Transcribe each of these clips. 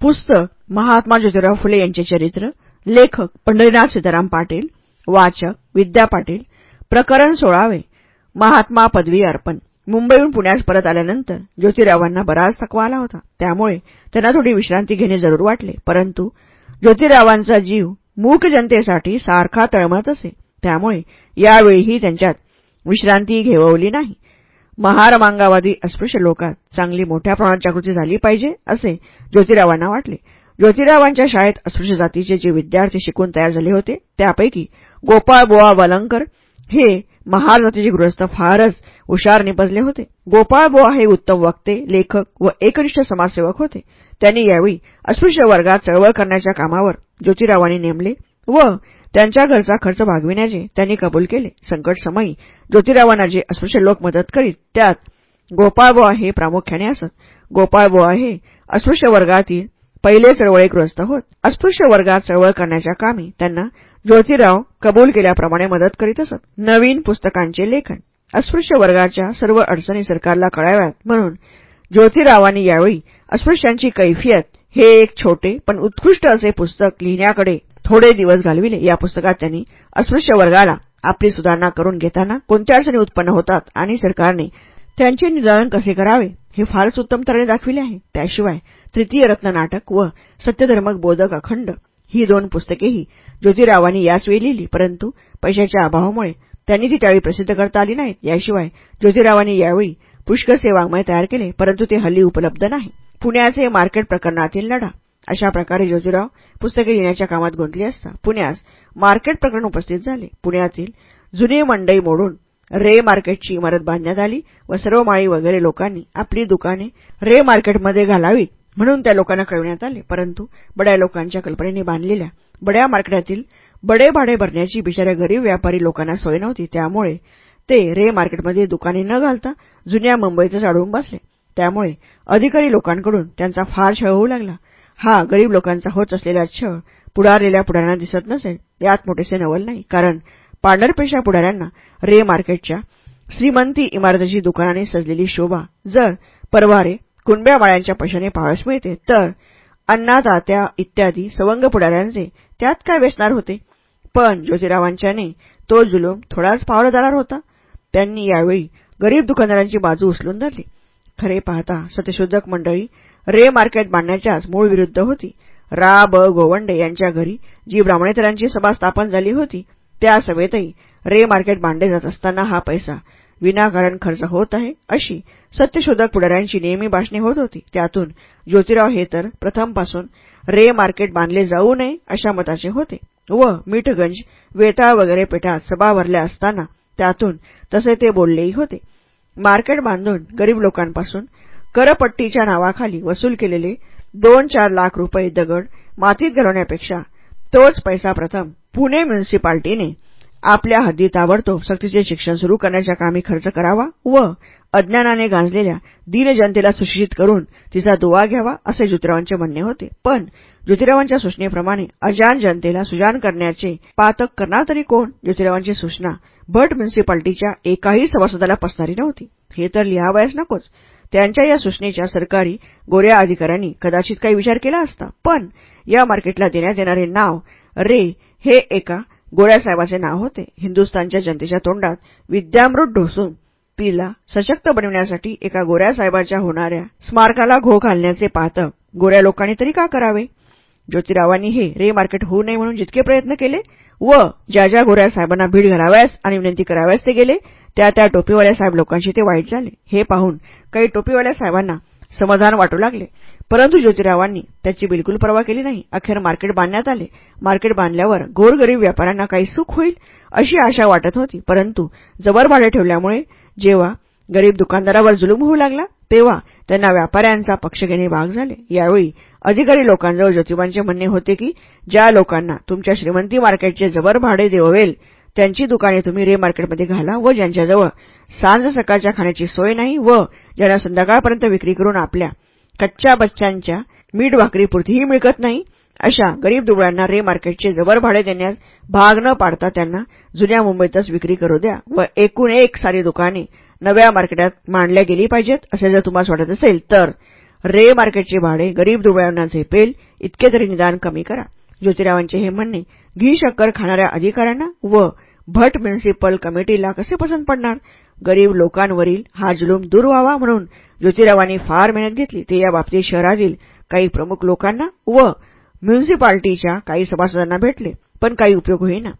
पुस्तक महात्मा ज्योतिराव फुले यांचे चरित्र लेखक पंढरीनाथ सीताराम पाटील वाचक विद्या पाटील प्रकरण सोळावे महात्मा पदवी अर्पण. मुंबईहून पुण्यास परत आल्यानंतर ज्योतिरावांना बराच थकवा आला होता. त्यामुळे त्यांना थोडी विश्रांती घेणे जरूर वाटले. परंतु ज्योतिरावांचा जीव मूक जनतेसाठी सारखा तळमळत असे. त्यामुळे यावेळीही त्यांच्यात विश्रांती घेवली नाही. महारमांगावादी अस्पृश्य लोकात चांगली मोठ्या प्रमाणात जागृती झाली पाहिजे असे ज्योतिरावांना वाटले. ज्योतिरावांच्या शाळेत अस्पृश्य जातीचे जे विद्यार्थी शिकून तयार झाले होते त्यापैकी गोपाळ बोआ वलंकर हे महार जातीचे गृहस्थ फारच हुशार निपजले होते. गोपाळ बोआ हे उत्तम वक्ते लेखक व एकनिष्ठ समाजसेवक होते. त्यांनी यावेळी अस्पृश्य वर्गात चळवळ करण्याच्या कामावर ज्योतिरावांनी नेमले व त्यांच्या घरचा खर्च भागविण्याचे त्यांनी कबूल केले. संकटसमयी ज्योतिरावांना जे अस्पृश्य लोक मदत करीत त्यात गोपाळबोआ हे प्रामुख्याने असत. गोपाळबोआ हे अस्पृश्य वर्गातील पहिले चळवळीग्रस्त होत. अस्पृश्य वर्गात चळवळ करण्याच्या कामी त्यांना ज्योतिराव कबूल केल्याप्रमाणे मदत करीत असत. नवीन पुस्तकांचे लेखन. अस्पृश्य वर्गाच्या सर्व अडचणी सरकारला कळाव्यात म्हणून ज्योतिरावांनी यावेळी अस्पृश्यांची कैफियत हे एक छोटे पण उत्कृष्ट असे पुस्तक लिहिण्याकडे थोडे दिवस घालविले. या पुस्तकात त्यांनी अस्पृश्य वर्गाला आपली सुधारणा करून घेताना कोणत्या अडचणी उत्पन्न होतात आणि सरकारने त्यांचे निदान कसे करावे हे फारच उत्तम तऱ्हेने दाखविले आहे. त्याशिवाय तृतीय रत्न नाटक व सत्यधर्मक बोधक अखंड ही दोन पुस्तकेही ज्योतिरावांनी याचवेळी लिहिली. परंतु पैशाच्या अभावामुळे त्यांनी ती त्यावेळी प्रसिद्ध करता आली नाहीत. याशिवाय ज्योतिरावांनी यावेळी पुष्कळसे वाङ्मय तयार केले परंतु ते हल्ली उपलब्ध नाही. पुण्याचे मार्केट प्रकरणातील लढा अशा प्रकारे ज्योतिराव पुस्तके लिहिण्याच्या कामात गुंतली असता पुण्यास मार्केट प्रकरण उपस्थित झाले. पुण्यातील जुनी मंडई मोडून रे मार्केटची इमारत बांधण्यात आली व सर्व माळी वगैरे लोकांनी आपली दुकाने रे मार्केटमध्ये घालावीत म्हणून त्या लोकांना कळविण्यात आले. परंतु बड्या लोकांच्या कल्पनेने बांधलेल्या बड्या मार्केटातील बडे भाडे भरण्याची बिचाऱ्या गरीब व्यापारी लोकांना सोय नव्हती. त्यामुळे ते रे मार्केटमध्ये दुकाने न घालता जुन्या मुंबईतच अडवून बसले. त्यामुळे अधिकारी लोकांकडून त्यांचा फार छळ होऊ लागला. हा गरीब लोकांचा होत असलेला छळ पुढारलेल्या पुढाऱ्यांना दिसत नसेल यात मोठेसे नवल नाही. कारण पांढरपेशा पुढाऱ्यांना रे मार्केटच्या श्रीमंती इमारतीची दुकानाने सजलेली शोभा जर परवारे कुणब्या बाळ्यांच्या पैशाने पाहावयास मिळते तर अन्नादात्या इत्यादी सवंग पुढाऱ्यांचे त्यात काय वेचणार होते? पण ज्योतिरावांच्याने तो जुलूम थोडाच पावला जाणार होता. त्यांनी यावेळी गरीब दुकानदारांची बाजू उचलून धरली. खरे पाहता सत्यशोधक मंडळी रे मार्केट बांधण्याच्याच मूळ विरुद्ध होती. रा ब गोवंडे यांच्या घरी जी ब्राह्मणेतरांची सभा स्थापन झाली होती त्या सभेतही रे मार्केट बांधले जात असताना हा पैसा विनाकारण खर्च होत आहे अशी सत्यशोधक पुढाऱ्यांची नेहमी भाषणे होत होती. त्यातून ज्योतिराव हे तर प्रथमपासून रे मार्केट बांधले जाऊ नये अशा मताचे होते व मीठगंज वेताळ वगैरे पेठात सभा भरल्या असताना त्यातून तसे ते बोललेही होते. मार्केट बांधून गरीब लोकांपासून करपट्टीच्या नावाखाली वसूल केलेले दोन चार लाख रुपये दगड मातीत घालवण्यापेक्षा तोच पैसा प्रथम पुणे म्युनिसिपाल्टीने आपल्या हद्दीत ताबडतोब सक्तीचे शिक्षण सुरू करण्याच्या कामी खर्च करावा व अज्ञानाने गांजलेल्या दीन जनतेला सुशिक्षित करून तिचा दुवा घ्यावा असे ज्योतिरावांचे म्हणणे होते. पण ज्योतिरावांच्या सूचनेप्रमाणे अजान जनतेला सुजान करण्याचे पातक करणार तरी कोण? ज्योतिरावांची सूचना भट म्युनिसिपाल्टीच्या एकाही सभासदाला पसणारी नव्हती. हे तर लिहावयास नकोच. त्यांच्या या सूचनेच्या सरकारी गोऱ्या अधिकाऱ्यांनी कदाचित काही विचार केला असता. पण या मार्केटला देण्यात येणारे नाव रे हे एका गोळ्यासाहेबाचे नाव होते. हिंदुस्थानच्या जनतेच्या तोंडात विद्यामृत ढोसून पीला सशक्त बनविण्यासाठी एका गोऱ्यासाहेबाच्या होणाऱ्या स्मारकाला घो घालण्याचे पाहतं गोऱ्या लोकांनी तरी का करावे? ज्योतिरावांनी हे रे मार्केट होऊ नये म्हणून जितके प्रयत्न केले व ज्या ज्या गोऱ्या साहेबांना भीड घालाव्यास आणि विनंती कराव्यास ते गेले त्या त्या टोपीवाल्या साहेब लोकांशी ते वाईट झाले. हे पाहून काही टोपीवाल्या साहेबांना समाधान वाटू लागले. परंतु ज्योतिरावांनी त्याची बिलकुल पर्वा केली नाही. अखेर मार्केट बांधण्यात आले. मार्केट बांधल्यावर गोरगरीब व्यापाऱ्यांना काही सुख होईल अशी आशा वाटत होती. परंतु जबर भाडे ठेवल्यामुळे जेव्हा गरीब दुकानदारावर जुलूम होऊ लागला तेव्हा त्यांना व्यापाऱ्यांचा पक्ष घेणे भाग झाले. यावेळी अधिकारी लोकांजवळ ज्योतिबांचे म्हणणे होते की ज्या लोकांना तुमच्या श्रीमंती मार्केटचे जबर भाडे देवेल त्यांची दुकाने तुम्ही रे मार्केटमध्ये घाला व ज्यांच्याजवळ सांज सकाळच्या खाण्याची सोय नाही व ज्यांना संध्याकाळपर्यंत विक्री करून आपल्या कच्च्या बच्च्यांच्या मीठ भाकरीपुरतीही मिळकत नाही अशा गरीब दुबळ्यांना रे मार्केटचे जबर भाडे देण्यास भाग न पाडता त्यांना जुन्या मुंबईतच विक्री करू द्या व एकूण एक सारी दुकाने नव्या मार्केटात मांडल्या गेली पाहिजेत असे जर तुम्हाला वाटत असेल तर रे मार्केटचे भाडे गरीब दुबळ्यांना झेपेल इतके तरी निदान कमी करा. ज्योतिरावांचे हे म्हणणे घी शक्कर खाणाऱ्या अधिकाऱ्यांना व भट म्युनिसिपल कमिटीला कसे पसंत पडणार? गरीब लोकांवरील हा जुलूम दूर व्हावा म्हणून ज्योतिरावांनी फार मेहनत घेतली. ते या बाबतीत शहरातील काही प्रमुख लोकांना व म्युनिसिपाल्टीच्या काही सभासदांना भेटले पण काही उपयोग होईना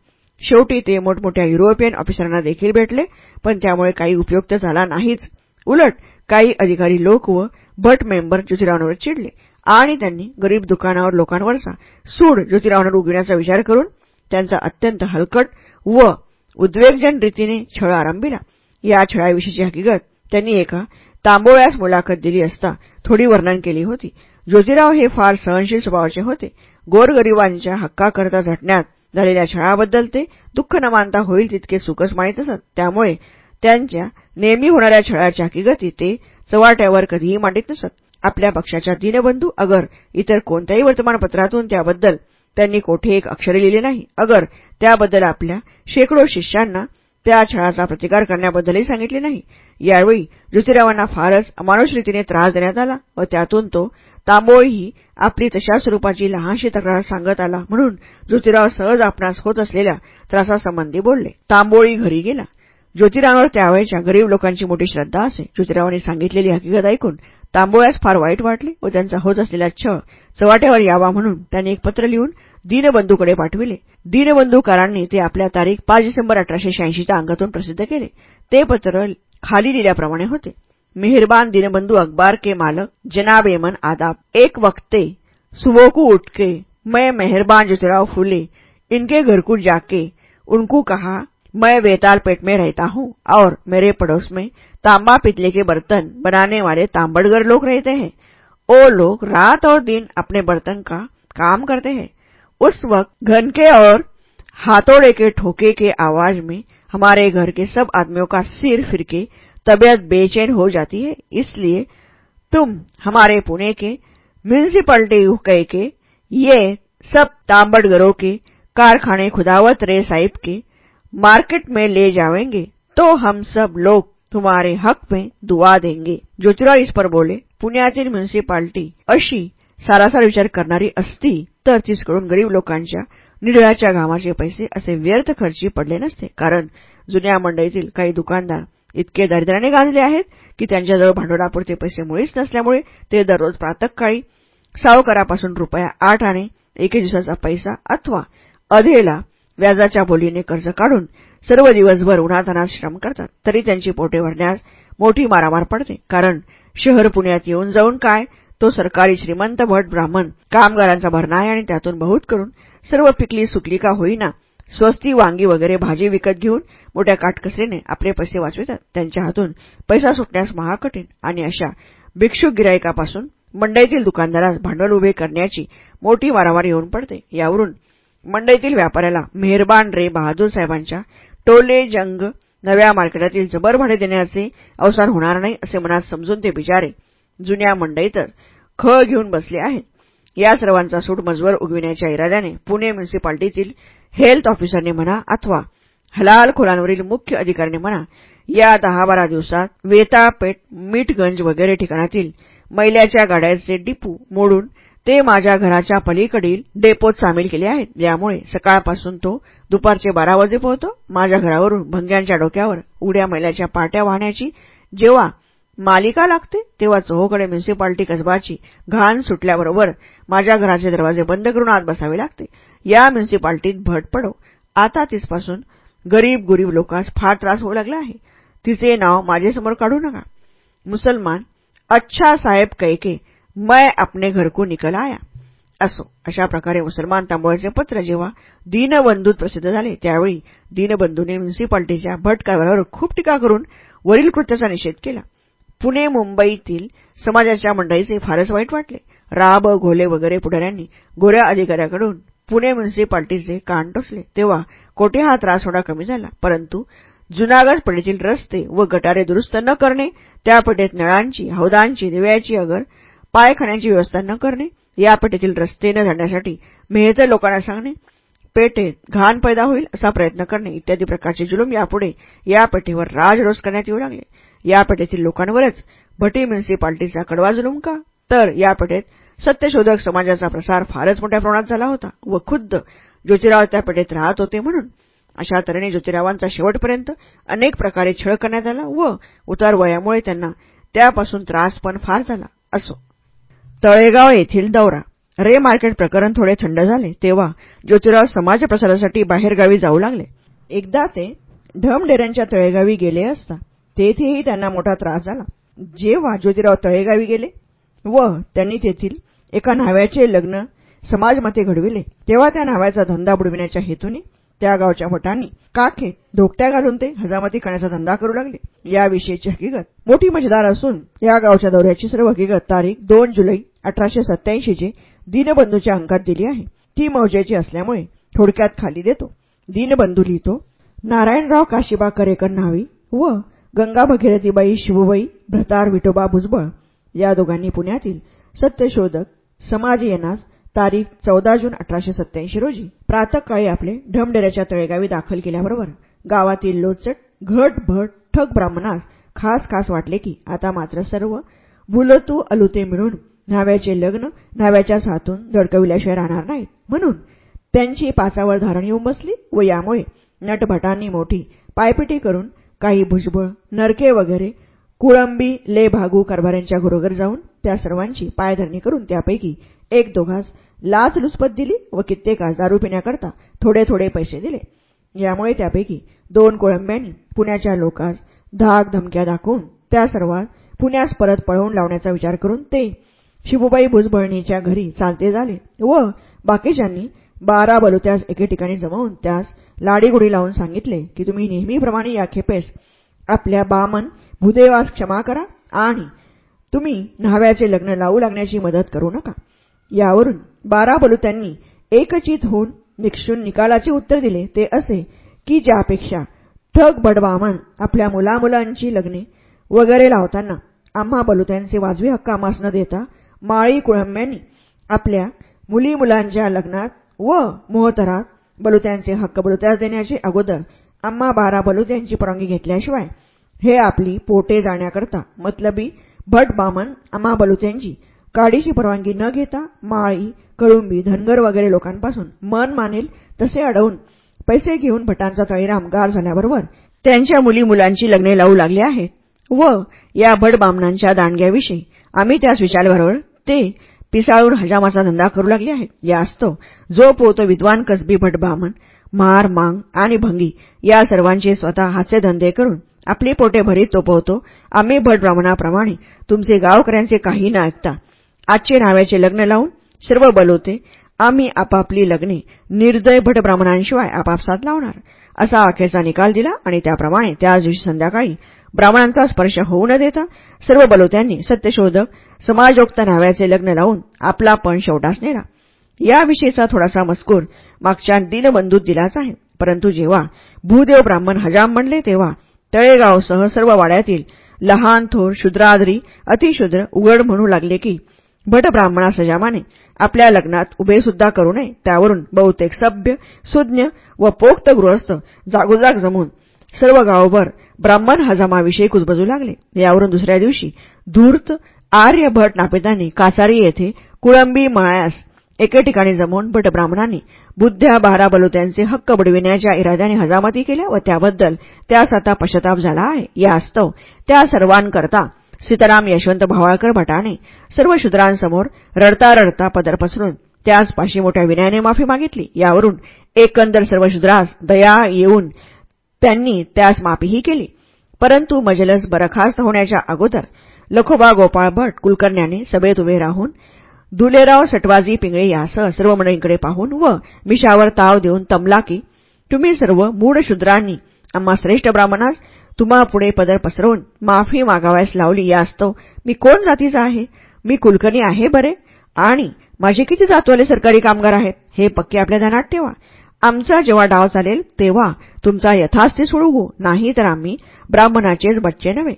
शेवटी ते मोठमोठ्या युरोपियन ऑफिसरांना देखील भेटले पण त्यामुळे काही उपयोग तर झाला नाहीच. उलट काही अधिकारी लोक व भट मेंबर ज्योतिरावांवर चिडले. आणि त्यांनी गरीब दुकानावर लोकांवरचा सूड ज्योतिरावांवर उगविण्याचा विचार करून त्यांचा अत्यंत हलकट व उद्वेगजन रीतीने छळ आरंभिला. या छळाविषयीची हकीकत त्यांनी एका तांबोळ्यास मुलाखत दिली असता थोडी वर्णन केली होती. ज्योतिराव हे फार सहनशील स्वभावाचे होते. गोरगरिबांच्या हक्काकरता झटण्यात झालेल्या छळाबद्दल ते दुःख न मानता होईल तितके सुखच माहीत असत. त्यामुळे त्यांच्या नेहमी होणाऱ्या छळाच्या हकीकती ते चवाट्यावर कधीही मांडित नसत. आपल्या पक्षाच्या दीनबंधू अगर इतर कोणत्याही वर्तमानपत्रातून त्याबद्दल त्यांनी कोठे एक अक्षरे लिहिले नाही. अगर त्याबद्दल आपल्या शेकडो शिष्यांना त्या छळाचा प्रतिकार करण्याबद्दलही सांगितले नाही. यावेळी ज्योतिरावांना फारच अमानुष रीतीने त्रास देण्यात आला व त्यातून तो तांबोळीही आपली तशा स्वरूपाची लहानशी तक्रार सांगत आला म्हणून ज्योतिराव सहज आपणास होत असलेल्या त्रासासंबंधी बोलले. तांबोळी घरी गेला. ज्योतिरावांवर त्यावेळेच्या गरीब लोकांची मोठी श्रद्धा असे. ज्योतिरावांनी सांगितलेली हकीकत ऐकून तांबोळ्यास फार वाईट वाटले व त्यांचा होत असलेला छळ चवाट्यावर यावा म्हणून त्यांनी एक पत्र लिहून दीनबंधूकडे पाठविले. दीनबंधूकारांनी ते आपल्या तारीख पाच डिसेंबर अठराशे शहाऐंशीच्या अंगातून प्रसिद्ध केले. ते पत्र खाली लिहिल्याप्रमाणे होते. मेहरबान दीनबंधू अखबार के मालक जनाब एमन आदाब एक वक्ते सुबोकू उठके मैं मेहरबान ज्योतिराव फूले इनके घर को जाके उनको कहा मैं वेताल पेट में रहता हूँ और मेरे पड़ोस में तांबा पितले के बर्तन बनाने वाले तांबड़गर लोग रहते हैं। वो लोग रात और दिन अपने बर्तन का काम करते हैं। उस वक्त घन के और हाथोड़े के ठोके के आवाज़ में हमारे घर के सब आदमियों का सिर फिरके तबीयत बेचैन हो जाती है। इसलिए तुम हमारे पुणे के म्यूनिसिपलिटी कह के ये सब तांबड़गरों के कारखाने खुदावत रे साहिब के मार्केट में ले जावेंगे तो हम सब लोग तुम्हारे हक में दुआ देंगे। ज्योतिराव इस पर बोले पुण्यातील म्युनिसिपाल्टी अशी सारासार विचार करणारी असती तर तीचकडून गरीब लोकांच्या निडळाच्या घामाचे पैसे असे व्यर्थ खर्ची पडले नसते. कारण जुन्या मंडईतील काही दुकानदार इतके दरिद्राने गाजले आहेत की त्यांच्याजवळ भांडवलापुरते पैसे मुळीच नसल्यामुळे ते दररोज प्रातकाळी सावकारापासून रुपया आठ आणि एके दिवसाचा पैसा अथवा अधेला व्याजाच्या बोलीने कर्ज काढून सर्व दिवसभर उन्हातानात श्रम करतात तरी त्यांची पोटे भरण्यास मोठी मारामार पडते. कारण शहर पुण्यात येऊन जाऊन काय? तो सरकारी श्रीमंत भट ब्राह्मण कामगारांचा भरणा आहे आणि त्यातून बहुत करून सर्व पिकली सुकली का होईना स्वस्ती वांगी वगैरे भाजी विकत घेऊन मोठ्या काटकसरीने आपले पैसे वाचवितात. त्यांच्या हातून पैसा सुटण्यास महाकठीण आणि अशा भिक्षुक गिरायकापासून मंडईतील दुकानदारास भांडवल उभे करण्याची मोठी वारावार येऊन पडते. यावरून मंडईतील व्यापाऱ्याला मेहरबान रे बहादूर साहेबांच्या टोले जंग नव्या मार्केटातील जबर भाडे देण्याचे अवसान होणार नाही असे मनात समजून ते बिचारे जुन्या मंडईतच खळ घेऊन बसले आहेत. या सर्वांचा सूट मजवर उगविण्याच्या इराद्याने पुणे म्युन्सिपाल्टीतील हेल्थ ऑफिसरने म्हणा अथवा हलाल खोलांवरील मुख्य अधिकाऱ्याने म्हणा या दहा बारा दिवसात वेतापेठ मीठगंज वगैरे ठिकाणातील मैल्याच्या गाड्यांचे डिपू मोडून ते माझ्या घराच्या पलीकडील डेपोत सामील केले आहेत. यामुळे सकाळपासून तो दुपारचे बारा वाजे पोहतो माझ्या घरावरून भंग्यांच्या डोक्यावर उड्या मैल्याच्या पाट्या वाहण्याची जेव्हा मालिका लागते तेव्हा चोहोकडे म्युनिसिपाल्टी कसबाची घाण सुटल्याबरोबर माझ्या घराचे दरवाजे बंद करून आत बसावे लागते. या म्युनिसिपाल्टीत भट पडो. आता तिसपासून गरीब गुरीब लोकांस फार त्रास होऊ लागला आहे. तिचे नाव माझ्यासमोर काढू नका. मुसलमान अच्छा साहेब कैके मैं अपने घर को निकल आया। असो अशा प्रकारे मुसलमान तांबोळ्याचे पत्र जेव्हा दीनबंधूत प्रसिद्ध झाले त्यावेळी दीनबंधूने म्युन्सिपाल्टीच्या भट कारभारावर खूप टीका करून वरील कृत्याचा निषेध केला. पुणे मुंबईतील समाजाच्या मंडळीचे फारच वाईट वाटले. राब घोले वगैरे पुढाऱ्यांनी गोऱ्या अधिकाऱ्याकडून पुणे म्युन्सिपाल्टीचे कान टोचले. तेव्हा कोठे हा त्रास होणं कमी झाला? परंतु जुनागड पेठेतील रस्ते व गटारे दुरुस्त न करणे त्या पेठेत नळांची हौदांची दिव्याची अगर पायखान्याची व्यवस्था न करणे या पेठेतील रस्ते न जाण्यासाठी मेहतर लोकांना सांगणे पेठेत घाण पैदा होईल असा प्रयत्न करणे इत्यादी प्रकारचे जुलूम यापुढे या पेठेवर राजरोस करण्यात येऊ लागले. या पेठेतील लोकांवरच भटी म्युन्सिपाल्टीचा कडवा जुलूम का? तर या पेठेत सत्यशोधक समाजाचा प्रसार फारच मोठ्या प्रमाणात झाला होता व खुद्द ज्योतिराव त्या पेठेत राहत होते म्हणून अशा तऱ्हेने ज्योतिरावांचा शेवटपर्यंत अनेक प्रकारे छळ करण्यात आला व उतार वयामुळे त्यांना त्यापासून त्रास पण फार झाला असो. तळेगाव येथील दौरा. रे मार्केट प्रकरण थोडे थंड झाले तेव्हा ज्योतिराव समाज प्रसारासाठी बाहेरगावी जाऊ लागले. एकदा ते ढमढेऱ्यांच्या तळेगावी गेले असता तेथेही त्यांना मोठा त्रास झाला. जेव्हा ज्योतिराव तळेगावी गेले व त्यांनी तेथील एका न्हाव्याचे लग्न समाजमते घडविले तेव्हा त्या न्हाव्याचा धंदा बुडविण्याच्या हेतूने त्या गावच्या भटांनी काखे धोकट्या घालून ते हजामती करण्याचा धंदा करू लागले. याविषयीची हकीकत मोठी मजेदार असून या गावच्या दौऱ्याची सर्व हकीकत तारीख दोन जुलै अठराशे सत्याऐंशीचे दीनबंधूच्या अंकात दिली आहे. ती मौजेची असल्यामुळे थोडक्यात खाली देतो. दीनबंधू लिहितो नारायणराव काशीबा करेकर न्हावी व गंगा भगीरथीबाई शिवबाई भ्रतार विठोबा भुजबळ या दोघांनी पुण्यातील सत्यशोधक समाज येनास तारीख चौदा जून अठराशे सत्याऐंशी रोजी प्रातकाळी आपले ढमडेऱ्याच्या तळेगावी दाखल केल्याबरोबर गावातील लोचट घट भट ठग ब्राह्मणास खास खास वाटले की आता मात्र सर्व भुलतू अलुते मिळून न्हाव्याचे लग्न न्हाव्याच्याच हातून दडकविल्याशिवाय राहणार नाहीत. म्हणून त्यांची पाचावर धारण येऊन बसली व यामुळे नटभटांनी मोठी पायपिटी करून काही भुजबळ नरके वगैरे कुळंबी ले भागू कारभाऱ्यांच्या घरोघर जाऊन त्या सर्वांची पायधरणी करून त्यापैकी एक दोघास लाचलुचपत दिली व कित्येकास दारू पिण्याकरता थोडे थोडे पैसे दिले. यामुळे त्यापैकी दोन कोळंब्यांनी पुण्याच्या लोकांस धाक धमक्या दाखवून त्या सर्वात पुण्यास परत पळवून लावण्याचा विचार करून ते शिवबाई भुजबळणीच्या घरी चालते झाले व बाकीच्यांनी बारा बलुत्यास एके ठिकाणी जमवून त्यास लाडीगुडी लावून सांगितले की तुम्ही नेहमीप्रमाणे या खेपेस आपल्या बामन भूदेवास क्षमा करा आणि तुम्ही न्हाव्याचे लग्न लावू लागण्याची मदत करू नका. यावरून बारा बलुत्यांनी एकचित होऊन निक्षून निकालाचे उत्तर दिले. ते असे की ज्यापेक्षा ठग बडवामन आपल्या मुलामुलांची लग्ने वगैरे लावताना आम्हा बलुत्यांचे वाजवी हक्क आमास न देता माळी कुळंब्यांनी आपल्या मुली मुलांच्या लग्नात व मोहतरात बलुत्यांचे हक्क बलुत्यास देण्याचे अगोदर आम्हा बारा बलुत्यांची परवानगी घेतल्याशिवाय हे आपली पोटे जाण्याकरता मतलबी भट बामन आम्हा बलुत्यांची काडीची परवानगी न घेता माळी कळुंबी धनगर वगैरे लोकांपासून मन मानेल तसे अडवून पैसे घेऊन भटांचा तळीराम गार झाल्याबरोबर त्यांच्या मुली मुलांची लग्ने लावू लागली आहेत व या भटबामणांच्या दांडग्याविषयी आम्ही त्यास विचारल्याबरोबर ते पिसाळून हजामाचा धंदा करू लागले आहेत. असतो जो पोतो विद्वान कसबी भटबामण मार मांग आणि भंगी या सर्वांचे स्वतः हातचे धंदे करून आपली पोटे भरीत चोपवतो आम्ही भट ब्राह्मणाप्रमाणे तुमचे गावकऱ्यांचे काही न ऐकता आजचे नाव्याचे लग्न लावून सर्व बलवते आम्ही आपापली लग्ने निर्दय भट ब्राह्मणांशिवाय आपापसात लावणार असा अखेरचा निकाल दिला आणि त्याप्रमाणे त्याच दिवशी संध्याकाळी ब्राह्मणांचा स्पर्श होऊ न देता सर्व बलोत्यांनी सत्यशोधक समाजोक्त नाव्याचे लग्न लावून आपला पण शेवटास नेला. याविषयीचा थोडासा मजकूर मागच्या दिनबंधूत दिलाच आहे. परंतु जेव्हा भूदेव ब्राह्मण हजाम म्हणले तेव्हा तळेगावसह सर्व वाड्यातील लहान थोर शुद्राद्री अतिशुद्र उघड म्हणू लागले की भट ब्राह्मणा सजामाने आपल्या लग्नात उभे सुद्धा करू नये त्यावरून बहुतेक सभ्य सुज्ञ व पोक्त गृहस्थ जागोजाग जमून सर्व गावभर ब्राह्मण हजामाविषयी कुजबजू लागले. यावरून दुसऱ्या दिवशी धूर्त आर्य भट नापितांनी कासारी येथे कुळंबी मळायास एके ठिकाणी जमवून भट ब्राह्मणांनी बुद्ध्या बारा बलुत्यांचे हक्क बुडविण्याच्या इराद्याने हजामती केल्या व त्याबद्दल त्यास आता पश्चाताप झाला आहे. या आस्तव त्या सर्वांकरता सीताराम यशवंत भावाळकर भटाने सर्व शूद्रांसमोर रडता रडता पदर पसरून त्याच पाशी मोठ्या विनयाने माफी मागितली. यावरून एकंदर सर्व शूद्रास दया येऊन त्यांनी त्यास माफीही केली. परंतु मजलस बरखास्त होण्याच्या अगोदर लखोबा गोपाळ भट कुलकर्ण्याने सभेत उभे राहून दुलेराव सटवाजी पिंगळे यासह सर्व मंडळींकडे पाहून व मिशावर ताव देऊन तमला की तुम्ही सर्व मूढ शूद्रांनी आम्हा श्रेष्ठ ब्राह्मणास तुम्हा पुढे पदर पसरवून माफी मागावयास लावली यास्तव मी कोण जातीचा आहे? मी कुलकर्णी आहे बरे? आणि माझे किती जातवाले सरकारी कामगार आहेत? हे पक्के आपल्या ध्यानात ठेवा. आमचा जेव्हा डाव चालेल तेव्हा तुमचा यथास्ती सोडवू हो. नाही तर आम्ही ब्राह्मणाचेच बच्चे नव्हे.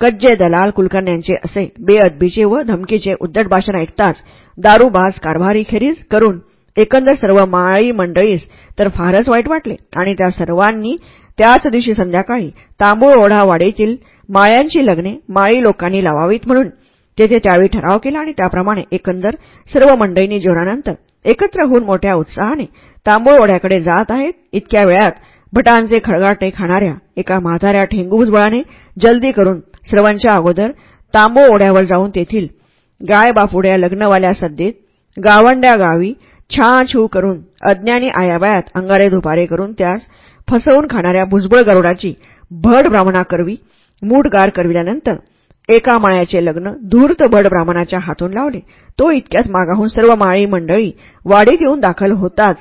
कज्जे दलाल कुलकर्ण्यांचे असे बेअदबीचे व धमकीचे उद्धट भाषण ऐकताच दारूबाज कारभारी खेरीज करून एकंदर सर्व माळी मंडळीस तर फारच वाईट वाटले. आणि त्या सर्वांनी त्याच दिवशी संध्याकाळी तांबूळ ओढा वाडीतील माळ्यांची लग्ने माळी लोकांनी लावावीत म्हणून. तेथे त्यावेळी ठराव केला आणि त्याप्रमाणे एकंदर सर्व मंडळींनी जेवणानंतर एकत्र होऊन मोठ्या उत्साहाने तांबूळ ओढ्याकडे जात आहेत. इतक्या वेळात भटांचे खळगाटे खाणाऱ्या एका म्हाताऱ्या ठेंगूभुजबळाने जल्दी करून सर्वांच्या अगोदर तांबू ओढ्यावर जाऊन तेथील गाय बापुड्या लग्नवाल्या सद्देत गावंड्या गावी छाछू करून अज्ञानी आयाबायात अंगारे धुपारे करून त्यास फसवून खाणाऱ्या भुजबळ गरुडाची भड ब्राह्मणा ब्राह्मणाकरवी मूठगार करविल्यानंतर एका माळ्याचे लग्न धूर्त भड ब्राह्मणाच्या हातून लावले. तो इतक्याच मागाहून सर्व माळी मंडळी वाडीत येऊन दाखल होताच.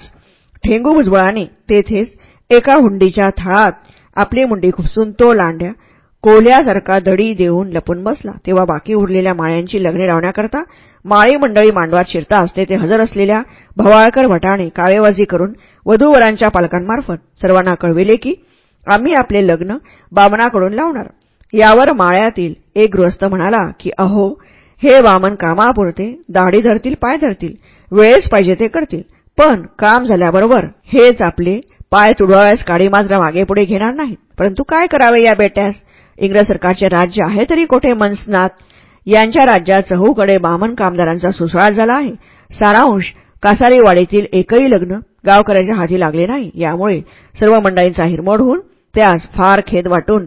ठेंगू भुजबळाने तेथेच एका हुंडीच्या थळात आपली मुंडी खुपसून तो लांड्या कोल्ह्यासारखा दडी देऊन लपून बसला. तेव्हा बाकी उरलेल्या माळ्यांची लग्ने लावण्याकरता माळी मंडळी मांडवात शिरताच तेथे हजर असलेल्या भवाळकर भटाने काळेवाजी करून वधूवरांच्या पालकांमार्फत सर्वांना कळविले की आम्ही आपले लग्न बामणाकडून लावणार. यावर माळ्यातील एक गृहस्थ म्हणाला की अहो हे वामन कामापुरते दाढी धरतील पाय धरतील वेळेस पाहिजे ते करतील पण काम झाल्याबरोबर हेच आपले पाय तुडवाव्यास काडी मात्र मागे पुढे घेणार नाहीत. परंतु काय करावे या बेट्यास? इंग्रज सरकारचे राज्य आहे तरी कोठे मनसनाथ यांच्या राज्यात चहूकडे बामन कामदारांचा सुसळा झाला आहे. सारांश कासारीवाडीतील एकही लग्न गावकऱ्याच्या हाती लागले नाही. यामुळे सर्व मंडळींचा हिरमोड होऊन त्यास फार खेद वाटून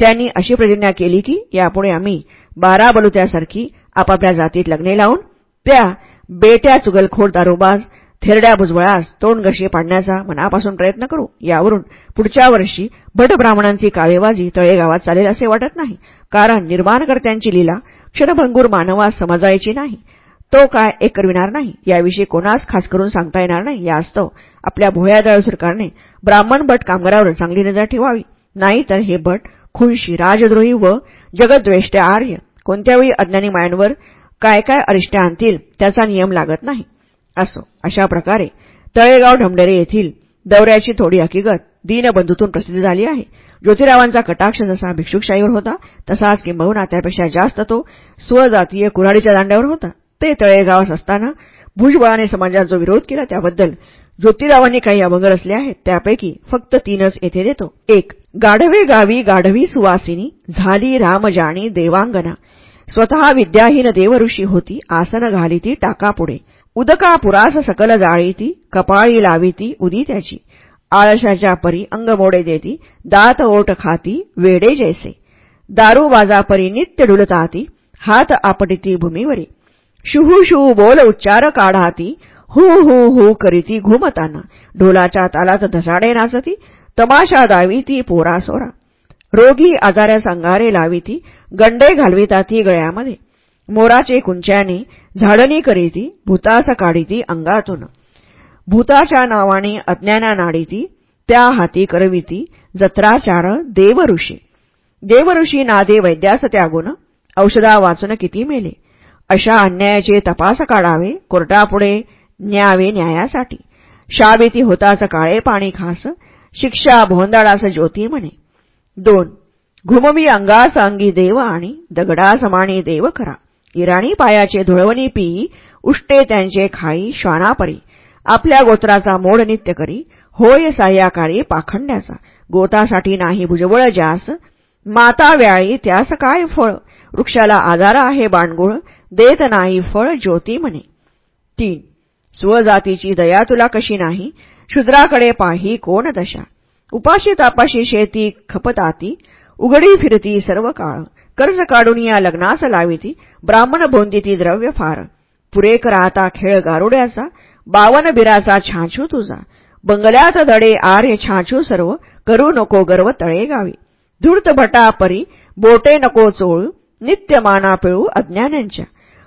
त्यांनी अशी प्रतिज्ञा केली की यापुढे आम्ही बारा बलुत्यासारखी आपापल्या जातीत लग्ने लावून त्या बेट्या चुगलखोर दारोबाज थेरड्या भुजबळास तोंडघशी पाडण्याचा मनापासून प्रयत्न करू. यावरून पुढच्या वर्षी भट ब्राह्मणांची काळेबाजी तळेगावात चालेल असे वाटत नाही. कारण निर्माणकर्त्यांची लीला क्षणभंगूर मानवास समजायची नाही. तो काय एक करविणार नाही. याविषयी कोणास खास करून सांगता येणार नाही. यास्तव आपल्या भोयादळ सरकारने ब्राह्मण भट कामगारावर चांगली नजर ठेवावी. नाहीतर हे भट खुनशी राजद्रोही व जगद्वेष्ट आर्य कोणत्यावेळी अज्ञानी मायांवर काय काय अरिष्ट आणतील त्याचा नियम लागत नाही. असो अशा प्रकारे तळेगाव ढमडेरे येथील दौऱ्याची थोडी हकीकत दीनबंधूतून प्रसिद्ध झाली आहे. ज्योतिरावांचा कटाक्ष जसा भिक्षुकशाहीवर होता तसाच किंबहुना त्यापेक्षा जास्त तो स्वजातीय कुऱ्हाडीच्या दांड्यावर होता. ते तळेगावास असताना भुजबळाने समाजात जो विरोध केला त्याबद्दल ज्योतिरावांनी काही अभंग रचले आहेत त्यापैकी फक्त तीनच येथे देतो. एक गाढवे गावी गाढवी सुवासिनी झाली रामजाणी देवांगना. स्वतः विद्याहीन देवऋषी होती आसन घाली ती टाका पुढे उदका पुरास सकल जाळीती कपाळी लाविती उदी त्याची आळशाच्या परी अंगमोडे देती दात ओट खाती वेडे जैसे. दारू बाजापरी नित्य डुलताती हात आपटिती भूमीवरी. शुहू शुहू बोल उच्चार काढाती हू हू हू करीती घुमताना. ढोलाच्या तालात धसाडे नाचती तमाशा दाविती पोरा सोरा. रोगी आजाऱ्या सांगारे लावीती गंडे घालविता ती गळ्यामध्ये. मोराचे कुंच्याने झाडणी करीती भूतास काढीती अंगातून. भूताच्या नावाने अज्ञाना नाडीती त्या हाती करविती जत्राचार देवऋषी. देवऋषी नादे वैद्यास त्यागून औषधा वाचून किती मेले? अशा अन्यायाचे तपास काढावे कोर्टापुढे न्यावे न्यायासाठी. शाबेती होताच काळे पाणी खास शिक्षा भोंदाळास ज्योती म्हणे. दोन घुमवी अंगास अंगी देव आणि दगडासमाणी देव करा इराणी पायाचे धुळवणी पी उष्टे त्यांचे खाई श्वानापरी. आपल्या गोत्राचा मोड नित्य करी होय साह्याकारी पाखंड्याचा. गोतासाठी नाही भुजबळ जास माता व्याळी त्यास काय फळ? वृक्षाला आजार आहे बाणगुळ देत नाही फळ ज्योती म्हणे. तीन स्वजातीची दया तुला कशी नाही? शुद्राकडे पाही कोण दशा? उपाशी तापाशी शेती खपताती उघडी फिरती सर्व काळ. कर्ज काढून या लग्नास लाविती ब्राह्मण भोंदिती द्रव्य फार. पुरेक आता खेळ गारुड्याचा बावन बिराचा छाछू तुझा. बंगल्यात दडे आर्य छाछू सर्व करू नको गर्व तळे गावी धूर्त भटा परी बोटे नको चोळू नित्य माना पिळू अज्ञानांच्या.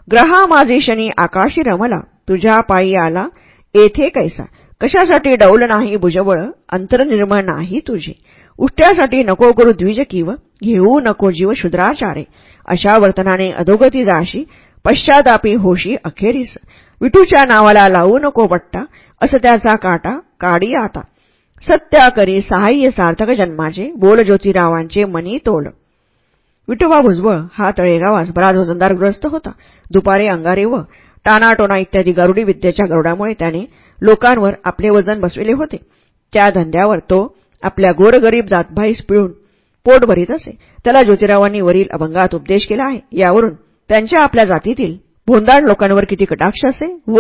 ग्रहा माझी शनी आकाशी रमला तुझ्या पायी आला येथे कैसा. कशासाठी डौल नाही भुजबळ अंतर्निर्मळ नाही तुझे. उष्ट्यासाठी नको करू द्विज किव घेऊ नको जीव शुद्राचारे. अशा वर्तनाने अधोगती जाशी पश्चातापी होशी अखेरीस. विठूच्या नावाला लावू नको बट्टा असं त्याचा काटा काडी आता. सत्या करी सहाय्य सार्थक जन्माचे बोल ज्योतिरावांचे मनी तोल. विठोबा भुजबळ हा तळेगावास बराच वजनदारग्रस्त होता. दुपारी अंगारे व टानाटोना इत्यादी गरुडी विद्येच्या गरुडामुळे त्याने लोकांवर आपले वजन बसविले होते. त्या धंद्यावर तो आपल्या गोरगरीब जातभाईस पिळून पोट भरीत असे. त्याला ज्योतिरावांनी वरील अभंगात उपदेश केला आहे. यावरून त्यांच्या आपल्या जातीतील भोंदाण लोकांवर किती कटाक्ष असे? व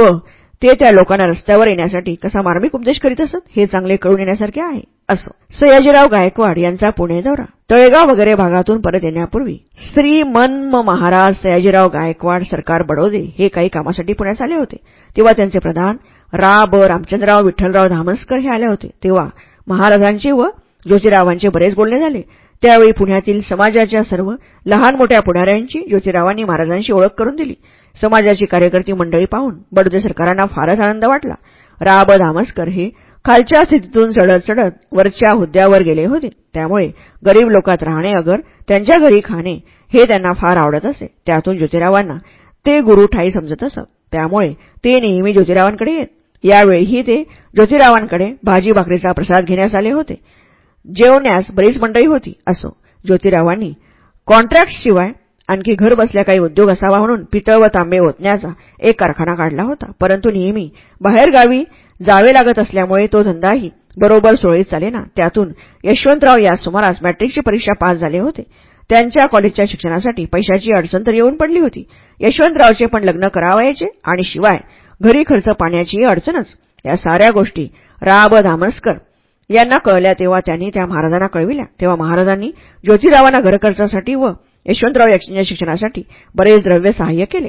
ते त्या लोकांना रस्त्यावर येण्यासाठी कसा मार्मिक उपदेश करीत असत? हे चांगले कळून येण्यासारखे आहे. असो. सयाजीराव गायकवाड यांचा पुणे दौरा. तळेगाव वगैरे भागातून परत येण्यापूर्वी श्री मन्म महाराज सयाजीराव गायकवाड सरकार बडोदे हे काही कामासाठी पुण्यास आले होते. तेव्हा त्यांचे प्रधान रा. ब. रामचंद्रराव विठ्ठलराव धामस्कर हे आले होते. तेव्हा महाराजांचे व ज्योतिरावांचे बरेच बोलणे झाले. त्यावेळी पुण्यातील समाजाच्या सर्व लहान मोठ्या पुढाऱ्यांची ज्योतिरावांनी महाराजांशी ओळख करून दिली. समाजाची कार्यकर्ती मंडळी पाहून बडोदे सरकारांना फारच आनंद वाटला. राब धामस्कर हे खालच्या स्थितीतून चढत चढत वरच्या हुद्द्यावर गेले होते. त्यामुळे गरीब लोकात राहणे अगर त्यांच्या घरी खाणे हे त्यांना फार आवडत असे. त्यातून ज्योतिरावांना ते गुरु ठाई समजत असत. त्यामुळे ते नेहमी ज्योतिरावांकडे येत. यावेळीही ते ज्योतिरावांकडे भाजी भाकरीचा प्रसाद घेण्यास आले होते. जेवण्यास बरीच मंडळी होती असो. ज्योतिरावांनी कॉन्ट्रॅक्टशिवाय आणखी घर बसल्या काही उद्योग असावा म्हणून पितळ व तांबे ओतण्याचा एक कारखाना काढला होता. परंतु नेहमी बाहेरगावी जावे लागत असल्यामुळे तो धंदाही बरोबर सुरळीत चालेना. त्यातून यशवंतराव या सुमारास मॅट्रिकची परीक्षा पास झाले होते. त्यांच्या कॉलेजच्या शिक्षणासाठी पैशाची अडचण तर येऊन पडली होती. यशवंतरावचे पण लग्न करावायचे आणि शिवाय घरी खर्च पाण्याचीही अडचणच. या साऱ्या गोष्टी राब धामस्कर यांना कळल्या तेव्हा त्यांनी त्या महाराजांना कळविल्या. तेव्हा महाराजांनी ज्योतिरावांना घरखर्चासाठी व यशवंतराव यांच्या शिक्षणासाठी बरेच द्रव्य सहाय्य केले.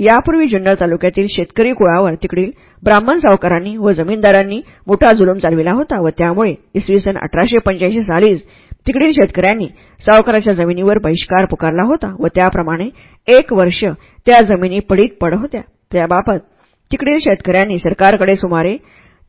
यापूर्वी जुन्नर तालुक्यातील शेतकरी कुळावर तिकडील ब्राह्मण सावकारांनी व जमीनदारांनी मोठा जुलूम चालविला होता व त्यामुळे इसवी सन अठराशे पंच्याऐंशी सालीच तिकडील शेतकऱ्यांनी सावकाराच्या जमिनीवर बहिष्कार पुकारला होता व त्याप्रमाणे एक वर्ष त्या जमिनी पडीत पड होत्या. त्याबाबत तिकडील शेतकऱ्यांनी सरकारकडे सुमारे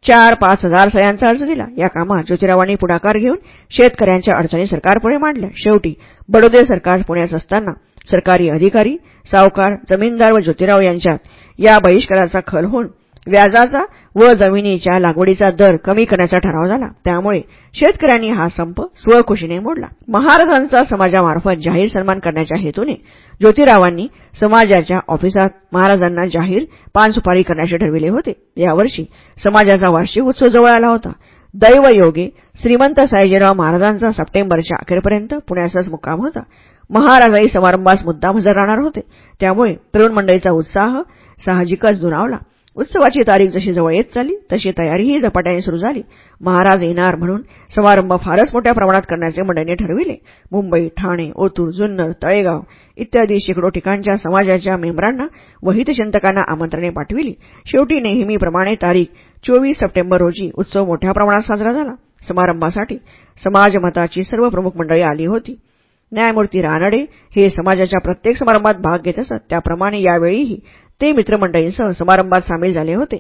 चार पाच हजार सयांचा अर्ज दिला. या कामात ज्योतिरावांनी पुढाकार घेऊन शेतकऱ्यांच्या अडचणी सरकारपुढे मांडल्या शेवटी बडोदे सरकार पुण्यात असताना सरकारी अधिकारी सावकार जमीनदार व ज्योतिराव यांच्यात या बहिष्काराचा खल होऊन व्याजाचा व जमिनीच्या लागवडीचा दर कमी करण्याचा ठराव झाला. त्यामुळे शेतकऱ्यांनी हा संप स्वखुशीने मोडला. महाराजांचा समाजामार्फत जाहीर सन्मान करण्याच्या हेतूने ज्योतिरावांनी समाजाच्या ऑफिसात महाराजांना जाहीर पानसुपारी करण्याचे ठरविले होते. यावर्षी समाजाचा वार्षिक उत्सव जवळ आला होता. दैवयोगे श्रीमंत सायजीराव महाराजांचा सप्टेंबरच्या अखेरपर्यंत पुण्याचाच मुक्काम होता. महाराजाही समारंभास मुद्दाम हजर राहणार होते. त्यामुळे तरुण मंडळीचा उत्साह साहजिकच दुरावला उत्सवाची तारीख जशी जवळ येत चालली तशी तयारीही झपाट्याने सुरू झाली. महाराज येणार म्हणून समारंभ फारच मोठ्या प्रमाणात करण्याचे मंडळीने ठरविले. मुंबई ठाणे ओतूर जुन्नर तळेगाव इत्यादी शेकडो ठिकाणच्या समाजाच्या मेंबरांना व हितचिंतकांना आमंत्रणे पाठविली. शेवटी नेहमीप्रमाणे तारीख चोवीस सप्टेंबर रोजी उत्सव मोठ्या प्रमाणात साजरा झाला. समारंभासाठी समाजमताची सर्व प्रमुख मंडळी आली होती. न्यायमूर्ती रानडे हे समाजाच्या प्रत्येक समारंभात भाग घेत असत. त्याप्रमाणे यावेळीही ते मित्रमंडळींसह समारंभात सामील झाले होते.